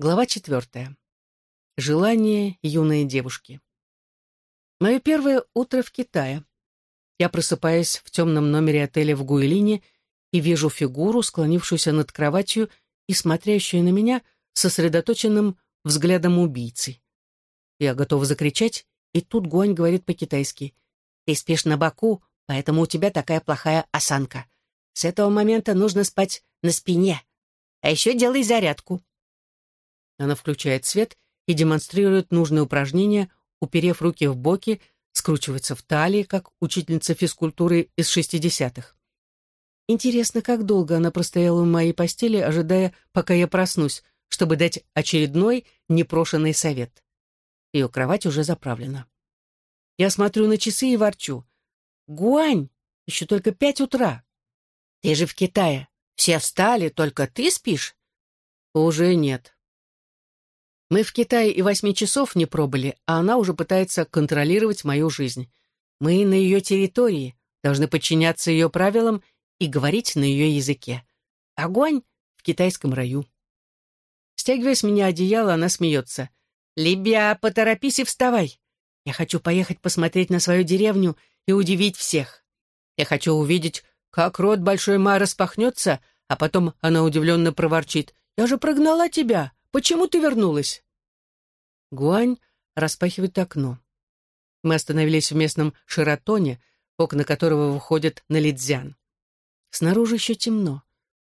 Глава четвертая. Желание юной девушки. Мое первое утро в Китае. Я просыпаюсь в темном номере отеля в Гуэлине и вижу фигуру, склонившуюся над кроватью и смотрящую на меня сосредоточенным взглядом убийцы. Я готова закричать, и тут Гуань говорит по-китайски. «Ты спишь на боку, поэтому у тебя такая плохая осанка. С этого момента нужно спать на спине. А еще делай зарядку». Она включает свет и демонстрирует нужные упражнения, уперев руки в боки, скручивается в талии, как учительница физкультуры из шестидесятых. Интересно, как долго она простояла в моей постели, ожидая, пока я проснусь, чтобы дать очередной непрошенный совет. Ее кровать уже заправлена. Я смотрю на часы и ворчу. «Гуань, еще только пять утра. Ты же в Китае. Все встали, только ты спишь?» «Уже нет. Мы в Китае и восьми часов не пробыли, а она уже пытается контролировать мою жизнь. Мы на ее территории, должны подчиняться ее правилам и говорить на ее языке. Огонь в китайском раю. Стягивая с меня одеяло, она смеется. «Лебя, поторопись и вставай. Я хочу поехать посмотреть на свою деревню и удивить всех. Я хочу увидеть, как рот большой Ма распахнется, а потом она удивленно проворчит. «Я же прогнала тебя! Почему ты вернулась?» Гуань распахивает окно. Мы остановились в местном Шератоне, окна которого выходят на Лидзян. Снаружи еще темно.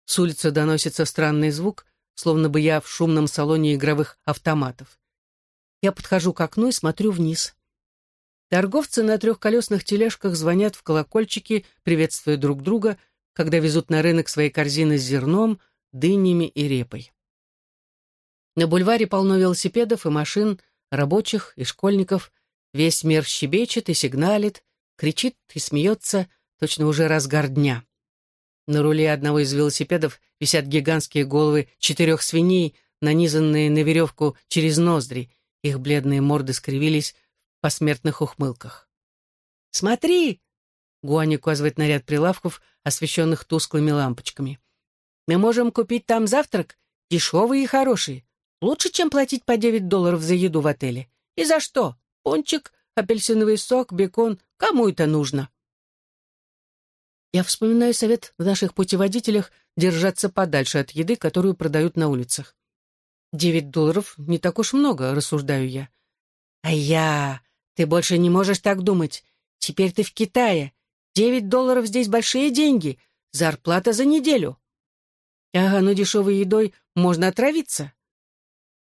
С улицы доносится странный звук, словно бы я в шумном салоне игровых автоматов. Я подхожу к окну и смотрю вниз. Торговцы на трехколесных тележках звонят в колокольчики, приветствуя друг друга, когда везут на рынок свои корзины с зерном, дынями и репой. На бульваре полно велосипедов и машин, рабочих и школьников. Весь мир щебечет и сигналит, кричит и смеется, точно уже разгар дня. На руле одного из велосипедов висят гигантские головы четырех свиней, нанизанные на веревку через ноздри. Их бледные морды скривились в посмертных ухмылках. «Смотри!» — Гуань указывает на ряд прилавков, освещенных тусклыми лампочками. «Мы можем купить там завтрак, дешевый и хороший. Лучше, чем платить по 9 долларов за еду в отеле. И за что? Пончик, апельсиновый сок, бекон. Кому это нужно? Я вспоминаю совет в наших путеводителях держаться подальше от еды, которую продают на улицах. Девять долларов не так уж много, рассуждаю я. А я... Ты больше не можешь так думать. Теперь ты в Китае. Девять долларов здесь большие деньги. Зарплата за неделю. Ага, но дешевой едой можно отравиться.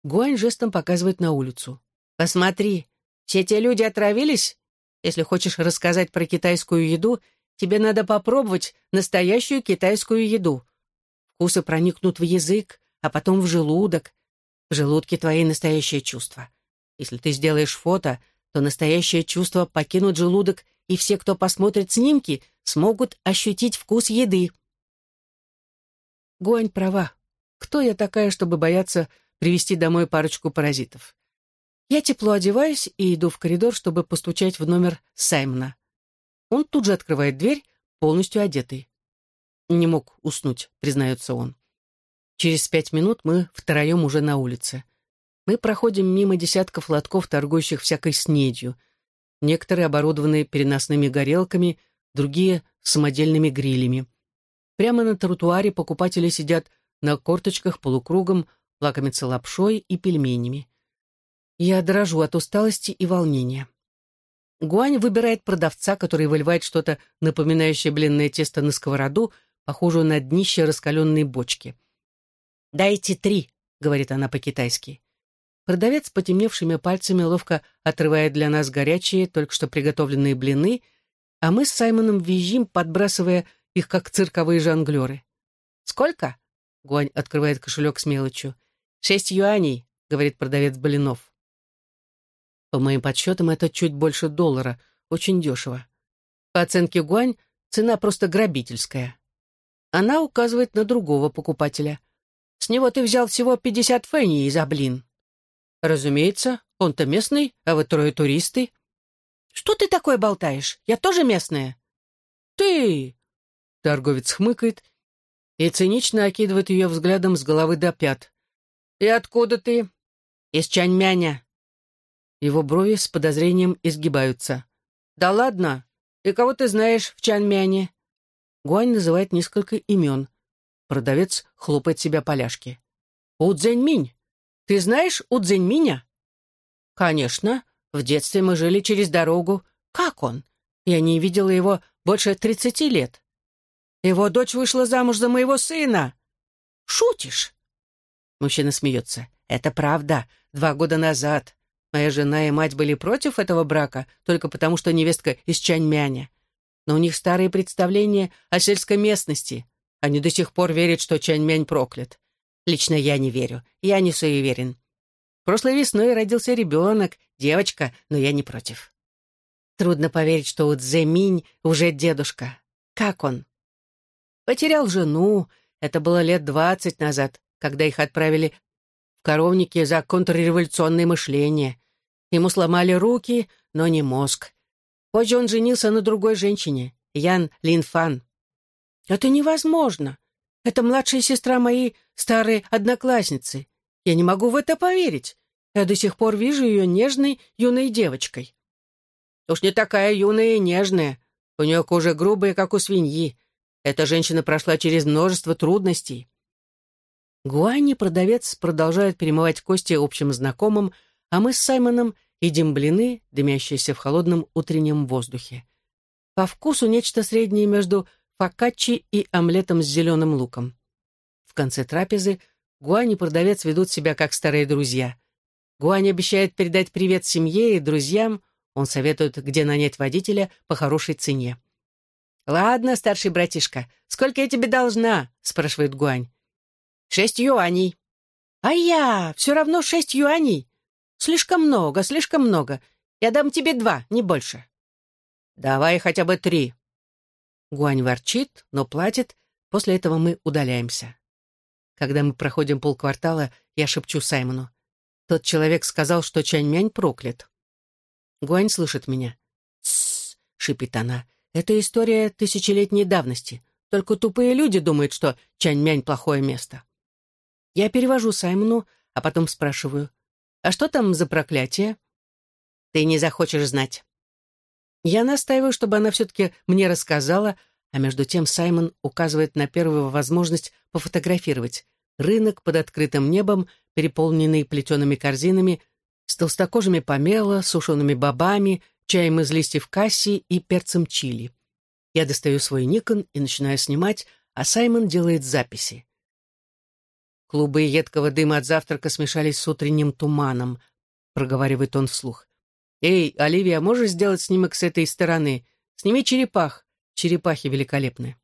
Гуань жестом показывает на улицу. «Посмотри, все те люди отравились? Если хочешь рассказать про китайскую еду, тебе надо попробовать настоящую китайскую еду. Вкусы проникнут в язык, а потом в желудок. В желудке твои настоящие чувства. Если ты сделаешь фото, то настоящее чувство покинут желудок, и все, кто посмотрит снимки, смогут ощутить вкус еды». Гуань права. Кто я такая, чтобы бояться привезти домой парочку паразитов. Я тепло одеваюсь и иду в коридор, чтобы постучать в номер Саймона. Он тут же открывает дверь, полностью одетый. Не мог уснуть, признается он. Через пять минут мы втроем уже на улице. Мы проходим мимо десятков лотков, торгующих всякой снедью. Некоторые оборудованы переносными горелками, другие — самодельными грилями. Прямо на тротуаре покупатели сидят на корточках полукругом, лакомится лапшой и пельменями. Я дрожу от усталости и волнения. Гуань выбирает продавца, который выливает что-то напоминающее блинное тесто на сковороду, похожую на днище раскаленной бочки. «Дайте три», — говорит она по-китайски. Продавец потемневшими пальцами ловко отрывает для нас горячие, только что приготовленные блины, а мы с Саймоном визжим, подбрасывая их, как цирковые жонглеры. «Сколько?» — Гуань открывает кошелек с мелочью. «Шесть юаней», — говорит продавец блинов. По моим подсчетам, это чуть больше доллара, очень дешево. По оценке Гуань, цена просто грабительская. Она указывает на другого покупателя. «С него ты взял всего пятьдесят фэней за блин». «Разумеется, он-то местный, а вы трое туристы». «Что ты такое болтаешь? Я тоже местная». «Ты!» Торговец хмыкает и цинично окидывает ее взглядом с головы до пят. И откуда ты?» «Из Чаньмяня». Его брови с подозрением изгибаются. «Да ладно? И кого ты знаешь в Чаньмяне?» Гуань называет несколько имен. Продавец хлопает себя поляшки. «Удзэньминь! Ты знаешь Удзэньминя?» «Конечно. В детстве мы жили через дорогу. Как он? Я не видела его больше тридцати лет. Его дочь вышла замуж за моего сына. Шутишь?» Мужчина смеется. «Это правда. Два года назад. Моя жена и мать были против этого брака, только потому, что невестка из Чаньмяня. Но у них старые представления о сельской местности. Они до сих пор верят, что Чаньмянь проклят. Лично я не верю. Я не суеверен. Прошлой весной родился ребенок, девочка, но я не против. Трудно поверить, что у Цзэминь уже дедушка. Как он? Потерял жену. Это было лет двадцать назад, когда их отправили в коровники за контрреволюционное мышление. Ему сломали руки, но не мозг. Позже он женился на другой женщине, Ян Линфан. Это невозможно. Это младшая сестра моей старой одноклассницы. Я не могу в это поверить. Я до сих пор вижу ее нежной юной девочкой. Уж не такая юная и нежная. У нее кожа грубая, как у свиньи. Эта женщина прошла через множество трудностей. Гуани продавец продолжает перемывать кости общим знакомым, а мы с Саймоном едим блины, дымящиеся в холодном утреннем воздухе. По вкусу нечто среднее между фокаччи и омлетом с зеленым луком. В конце трапезы Гуани и продавец ведут себя как старые друзья. Гуани обещает передать привет семье и друзьям, он советует, где нанять водителя по хорошей цене. «Ладно, старший братишка, сколько я тебе должна?» — спрашивает Гуань. «Шесть юаней». «А я все равно шесть юаней. Слишком много, слишком много. Я дам тебе два, не больше». «Давай хотя бы три». Гуань ворчит, но платит. После этого мы удаляемся. Когда мы проходим полквартала, я шепчу Саймону. Тот человек сказал, что Чаньмянь проклят. Гуань слышит меня. «Тссс», — шипит она, это история тысячелетней давности. Только тупые люди думают, что Чаньмянь — плохое место. Я перевожу Саймону, а потом спрашиваю, «А что там за проклятие?» «Ты не захочешь знать». Я настаиваю, чтобы она все-таки мне рассказала, а между тем Саймон указывает на первую возможность пофотографировать. Рынок под открытым небом, переполненный плетеными корзинами, с толстокожими помело, сушеными бобами, чаем из листьев касси и перцем чили. Я достаю свой Никон и начинаю снимать, а Саймон делает записи. Клубы едкого дыма от завтрака смешались с утренним туманом, проговаривает он вслух. «Эй, Оливия, можешь сделать снимок с этой стороны? Сними черепах. Черепахи великолепны».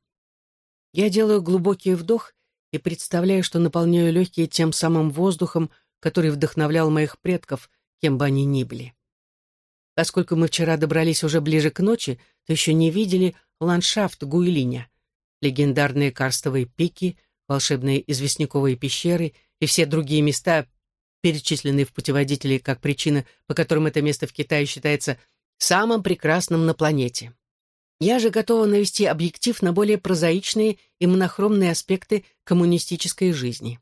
Я делаю глубокий вдох и представляю, что наполняю легкие тем самым воздухом, который вдохновлял моих предков, кем бы они ни были. Поскольку мы вчера добрались уже ближе к ночи, то еще не видели ландшафт Гуйлиня. Легендарные карстовые пики, волшебные известняковые пещеры и все другие места, перечисленные в путеводителе как причина, по которым это место в Китае считается самым прекрасным на планете. Я же готова навести объектив на более прозаичные и монохромные аспекты коммунистической жизни.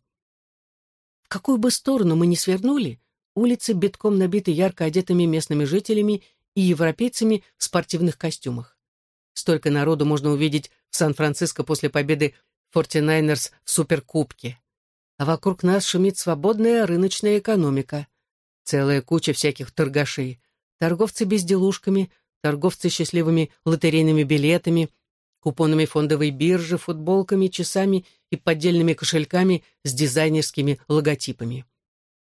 В какую бы сторону мы ни свернули, Улицы битком набиты ярко одетыми местными жителями и европейцами в спортивных костюмах. Столько народу можно увидеть в Сан-Франциско после победы 49ers в Суперкубке. А вокруг нас шумит свободная рыночная экономика. Целая куча всяких торгашей. Торговцы безделушками, торговцы счастливыми лотерейными билетами, купонами фондовой биржи, футболками, часами и поддельными кошельками с дизайнерскими логотипами.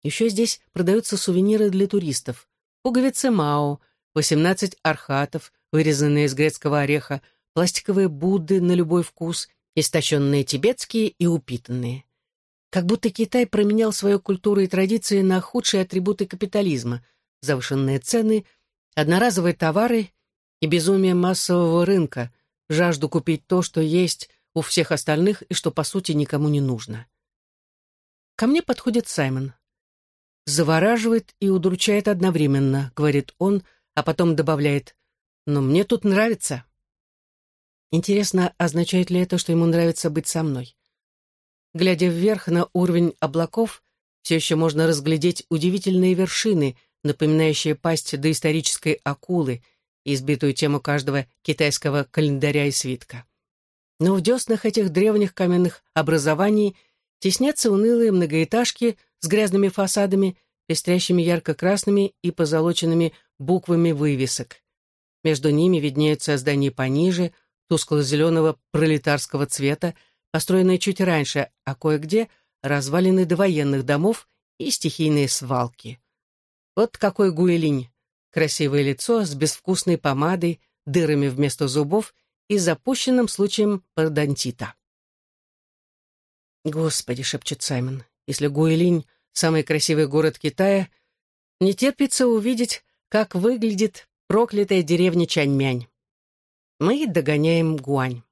Еще здесь продаются сувениры для туристов. Пуговицы Мао, 18 архатов, вырезанные из грецкого ореха, пластиковые Будды на любой вкус, истощенные тибетские и упитанные. Как будто Китай променял свою культуру и традиции на худшие атрибуты капитализма, завышенные цены, одноразовые товары и безумие массового рынка, жажду купить то, что есть у всех остальных и что, по сути, никому не нужно. Ко мне подходит Саймон завораживает и удручает одновременно», — говорит он, а потом добавляет, «но мне тут нравится». Интересно, означает ли это, что ему нравится быть со мной? Глядя вверх на уровень облаков, все еще можно разглядеть удивительные вершины, напоминающие пасть доисторической акулы, избитую тему каждого китайского календаря и свитка. Но в деснах этих древних каменных образований теснятся унылые многоэтажки с грязными фасадами, пестрящими ярко-красными и позолоченными буквами вывесок. Между ними виднеются здания пониже, тускло-зеленого пролетарского цвета, построенные чуть раньше, а кое-где развалины довоенных домов и стихийные свалки. Вот какой Гуэлинь. Красивое лицо с безвкусной помадой, дырами вместо зубов и запущенным случаем пародонтита. «Господи», — шепчет Саймон, — «если Гуэлинь — самый красивый город Китая, не терпится увидеть, как выглядит проклятая деревня Чаньмянь. Мы догоняем Гуань.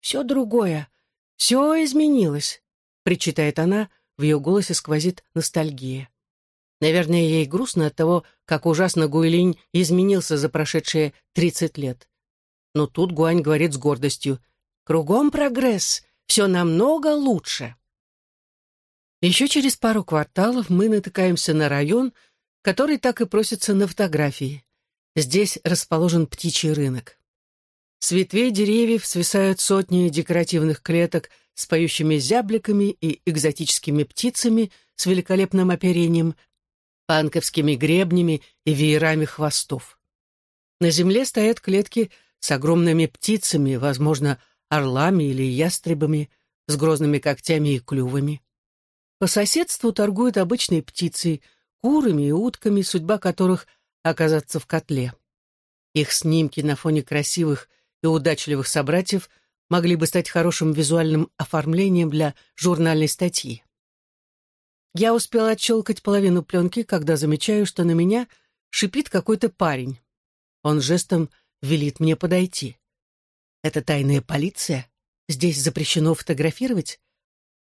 «Все другое, все изменилось», — причитает она, в ее голосе сквозит ностальгия. Наверное, ей грустно от того, как ужасно Гуйлинь изменился за прошедшие тридцать лет. Но тут Гуань говорит с гордостью. «Кругом прогресс, все намного лучше». Еще через пару кварталов мы натыкаемся на район, который так и просится на фотографии. Здесь расположен птичий рынок. С ветвей деревьев свисают сотни декоративных клеток с поющими зябликами и экзотическими птицами с великолепным оперением, панковскими гребнями и веерами хвостов. На земле стоят клетки с огромными птицами, возможно, орлами или ястребами, с грозными когтями и клювами. По соседству торгуют обычной птицей, курами и утками, судьба которых — оказаться в котле. Их снимки на фоне красивых и удачливых собратьев могли бы стать хорошим визуальным оформлением для журнальной статьи. Я успела отщелкать половину пленки, когда замечаю, что на меня шипит какой-то парень. Он жестом велит мне подойти. Это тайная полиция? Здесь запрещено фотографировать?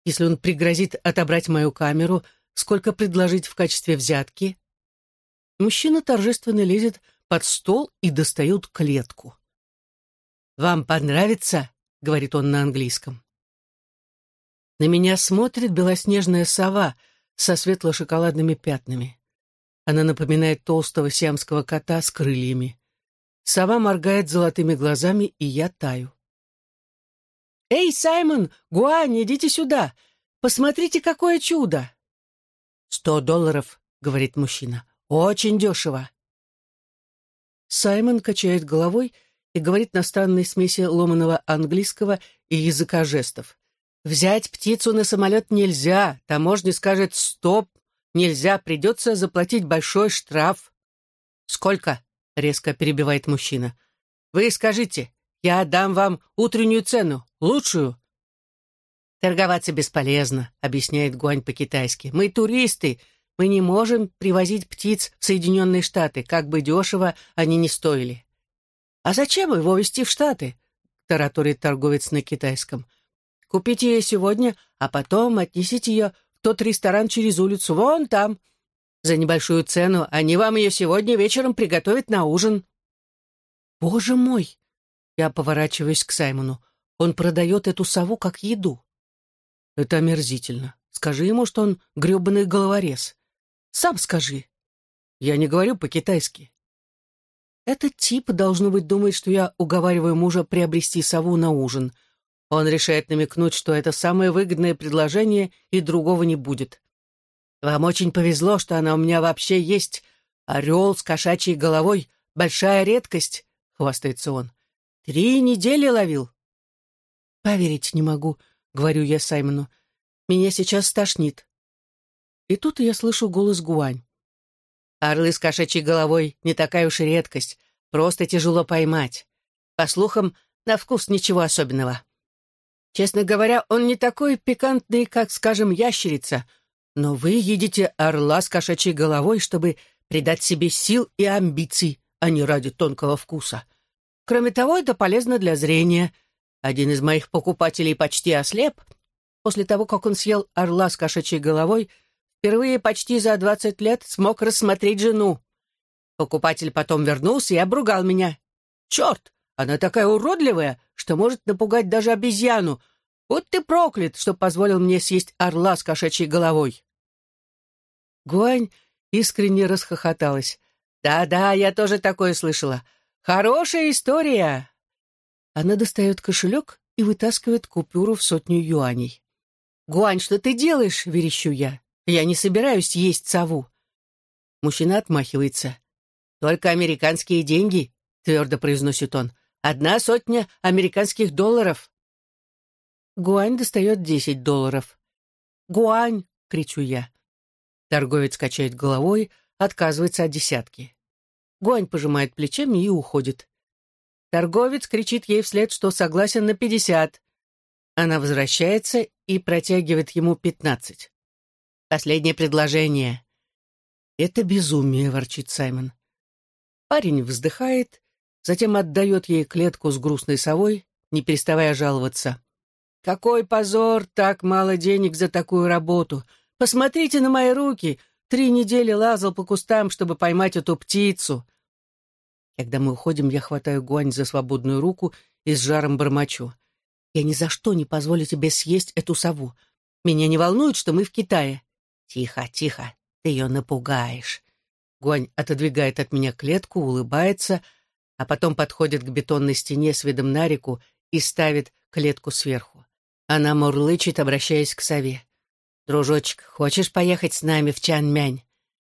Если он пригрозит отобрать мою камеру, сколько предложить в качестве взятки? Мужчина торжественно лезет под стол и достает клетку. «Вам понравится?» — говорит он на английском. На меня смотрит белоснежная сова — со светло-шоколадными пятнами. Она напоминает толстого сиамского кота с крыльями. Сова моргает золотыми глазами, и я таю. «Эй, Саймон! Гуань, идите сюда! Посмотрите, какое чудо!» «Сто долларов», — говорит мужчина. «Очень дешево». Саймон качает головой и говорит на странной смеси ломаного английского и языка жестов. Взять птицу на самолет нельзя, таможня скажет «стоп», нельзя, придется заплатить большой штраф. «Сколько?» — резко перебивает мужчина. «Вы скажите, я дам вам утреннюю цену, лучшую». «Торговаться бесполезно», — объясняет Гуань по-китайски. «Мы туристы, мы не можем привозить птиц в Соединенные Штаты, как бы дешево они ни стоили». «А зачем его везти в Штаты?» — тараторит торговец на китайском. Купите ее сегодня, а потом отнесите ее в тот ресторан через улицу, вон там. За небольшую цену они вам ее сегодня вечером приготовят на ужин». «Боже мой!» Я поворачиваюсь к Саймону. «Он продает эту сову как еду». «Это омерзительно. Скажи ему, что он гребаный головорез. Сам скажи. Я не говорю по-китайски». Этот тип, должно быть, думает, что я уговариваю мужа приобрести сову на ужин — он решает намекнуть, что это самое выгодное предложение, и другого не будет. «Вам очень повезло, что она у меня вообще есть. Орел с кошачьей головой — большая редкость», — хвастается он. «Три недели ловил». «Поверить не могу», — говорю я Саймону. «Меня сейчас стошнит». И тут я слышу голос Гуань. «Орлы с кошачьей головой — не такая уж и редкость. Просто тяжело поймать. По слухам, на вкус ничего особенного». Честно говоря, он не такой пикантный, как, скажем, ящерица, но вы едите орла с кошачьей головой, чтобы придать себе сил и амбиций, а не ради тонкого вкуса. Кроме того, это полезно для зрения. Один из моих покупателей почти ослеп. После того, как он съел орла с кошачьей головой, впервые почти за двадцать лет смог рассмотреть жену. Покупатель потом вернулся и обругал меня. «Черт! Она такая уродливая, что может напугать даже обезьяну, Вот ты проклят, что позволил мне съесть орла с кошачьей головой. Гуань искренне расхохоталась. «Да-да, я тоже такое слышала. Хорошая история!» Она достает кошелек и вытаскивает купюру в сотню юаней. «Гуань, что ты делаешь?» — верещу я. «Я не собираюсь есть сову». Мужчина отмахивается. «Только американские деньги», — твердо произносит он. «Одна сотня американских долларов». Гуань достает десять долларов. «Гуань!» — кричу я. Торговец качает головой, отказывается от десятки. Гуань пожимает плечами и уходит. Торговец кричит ей вслед, что согласен на пятьдесят. Она возвращается и протягивает ему пятнадцать. Последнее предложение. «Это безумие», — ворчит Саймон. Парень вздыхает, затем отдает ей клетку с грустной совой, не переставая жаловаться. «Какой позор, так мало денег за такую работу! Посмотрите на мои руки! Три недели лазал по кустам, чтобы поймать эту птицу!» Когда мы уходим, я хватаю Гуань за свободную руку и с жаром бормочу. «Я ни за что не позволю тебе съесть эту сову. Меня не волнует, что мы в Китае». «Тихо, тихо, ты ее напугаешь». Гуань отодвигает от меня клетку, улыбается, а потом подходит к бетонной стене с видом на реку и ставит клетку сверху. Она мурлычет, обращаясь к сове. «Дружочек, хочешь поехать с нами в Чанмянь?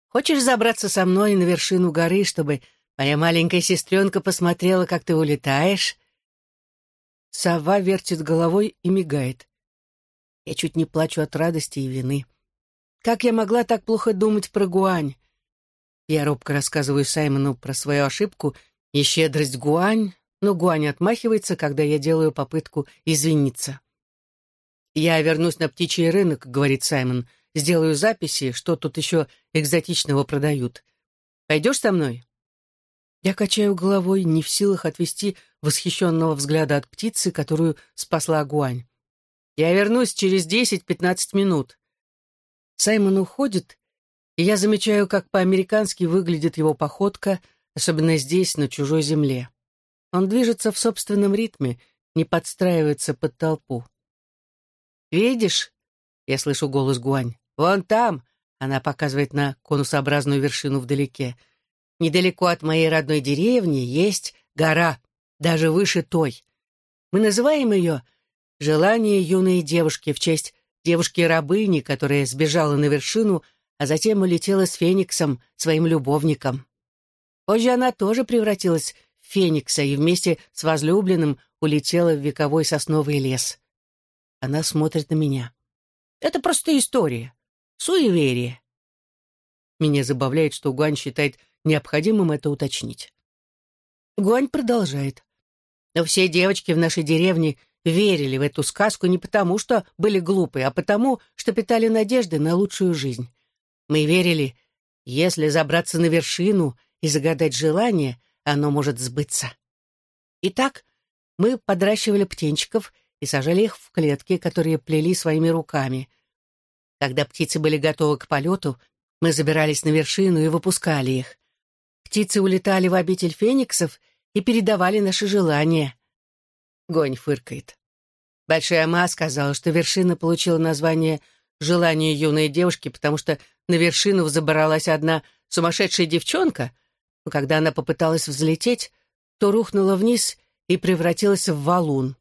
Хочешь забраться со мной на вершину горы, чтобы моя маленькая сестренка посмотрела, как ты улетаешь?» Сова вертит головой и мигает. Я чуть не плачу от радости и вины. Как я могла так плохо думать про Гуань? Я робко рассказываю Саймону про свою ошибку и щедрость Гуань, но Гуань отмахивается, когда я делаю попытку извиниться. «Я вернусь на птичий рынок», — говорит Саймон. «Сделаю записи, что тут еще экзотичного продают. Пойдешь со мной?» Я качаю головой, не в силах отвести восхищенного взгляда от птицы, которую спасла Гуань. «Я вернусь через десять-пятнадцать минут». Саймон уходит, и я замечаю, как по-американски выглядит его походка, особенно здесь, на чужой земле. Он движется в собственном ритме, не подстраивается под толпу. «Видишь?» — я слышу голос Гуань. «Вон там!» — она показывает на конусообразную вершину вдалеке. «Недалеко от моей родной деревни есть гора, даже выше той. Мы называем ее «Желание юной девушки» в честь девушки-рабыни, которая сбежала на вершину, а затем улетела с Фениксом, своим любовником. Позже она тоже превратилась в Феникса и вместе с возлюбленным улетела в вековой сосновый лес. Она смотрит на меня. Это просто история. Суеверие. Меня забавляет, что Гуань считает необходимым это уточнить. Гуань продолжает. Но все девочки в нашей деревне верили в эту сказку не потому, что были глупые, а потому, что питали надежды на лучшую жизнь. Мы верили, если забраться на вершину и загадать желание, оно может сбыться. Итак, мы подращивали птенчиков и сажали их в клетки, которые плели своими руками. Когда птицы были готовы к полету, мы забирались на вершину и выпускали их. Птицы улетали в обитель фениксов и передавали наши желания. Гонь фыркает. Большая Ма сказала, что вершина получила название «Желание юной девушки», потому что на вершину взобралась одна сумасшедшая девчонка, но когда она попыталась взлететь, то рухнула вниз и превратилась в валун.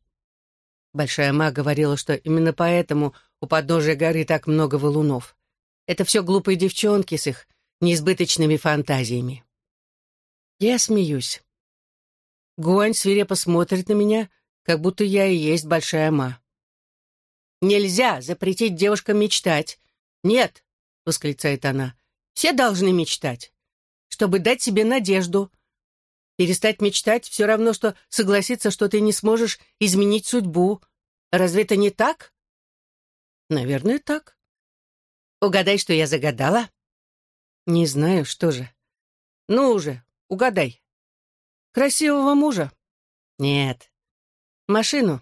Большая ма говорила, что именно поэтому у подножия горы так много валунов. Это все глупые девчонки с их неизбыточными фантазиями. Я смеюсь. Гуань свирепо смотрит на меня, как будто я и есть большая ма. «Нельзя запретить девушкам мечтать. Нет!» — восклицает она. «Все должны мечтать, чтобы дать себе надежду, Перестать мечтать все равно, что согласиться, что ты не сможешь изменить судьбу. Разве это не так? Наверное, так. Угадай, что я загадала. Не знаю, что же. Ну уже, угадай. Красивого мужа? Нет. Машину?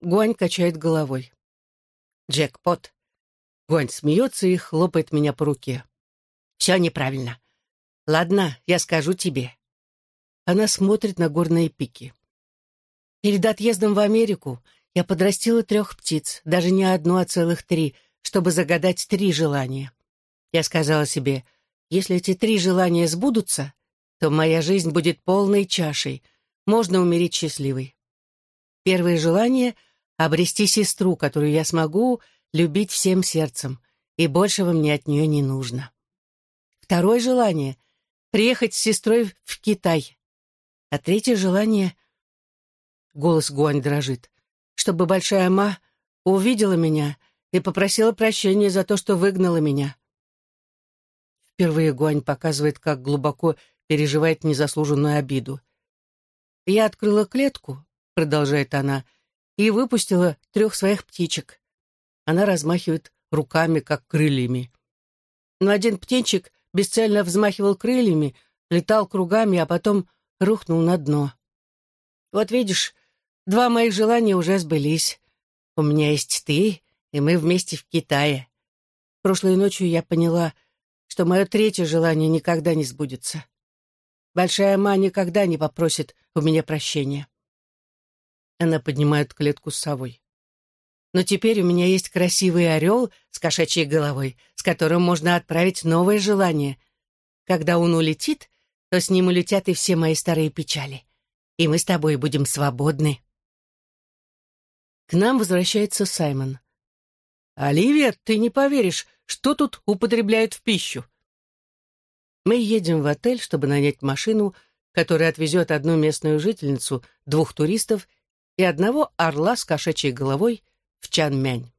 Гуань качает головой. Джекпот. Гуань смеется и хлопает меня по руке. Все неправильно. Ладно, я скажу тебе. Она смотрит на горные пики. Перед отъездом в Америку Я подрастила трех птиц, даже не одну, а целых три, чтобы загадать три желания. Я сказала себе, если эти три желания сбудутся, то моя жизнь будет полной чашей, можно умереть счастливой. Первое желание — обрести сестру, которую я смогу любить всем сердцем, и большего мне от нее не нужно. Второе желание — приехать с сестрой в Китай. А третье желание — голос Гуань дрожит, чтобы Большая Ма увидела меня и попросила прощения за то, что выгнала меня. Впервые Гуань показывает, как глубоко переживает незаслуженную обиду. «Я открыла клетку», — продолжает она, — «и выпустила трех своих птичек». Она размахивает руками, как крыльями. Но один птенчик бесцельно взмахивал крыльями, летал кругами, а потом рухнул на дно. «Вот видишь, два моих желания уже сбылись. У меня есть ты, и мы вместе в Китае. Прошлой ночью я поняла, что мое третье желание никогда не сбудется. Большая ма никогда не попросит у меня прощения. Она поднимает клетку с совой. Но теперь у меня есть красивый орел с кошачьей головой, с которым можно отправить новое желание. Когда он улетит, то с ним улетят и все мои старые печали. И мы с тобой будем свободны. К нам возвращается Саймон. «Оливия, ты не поверишь, что тут употребляют в пищу?» Мы едем в отель, чтобы нанять машину, которая отвезет одну местную жительницу, двух туристов и одного орла с кошачьей головой в Чанмянь.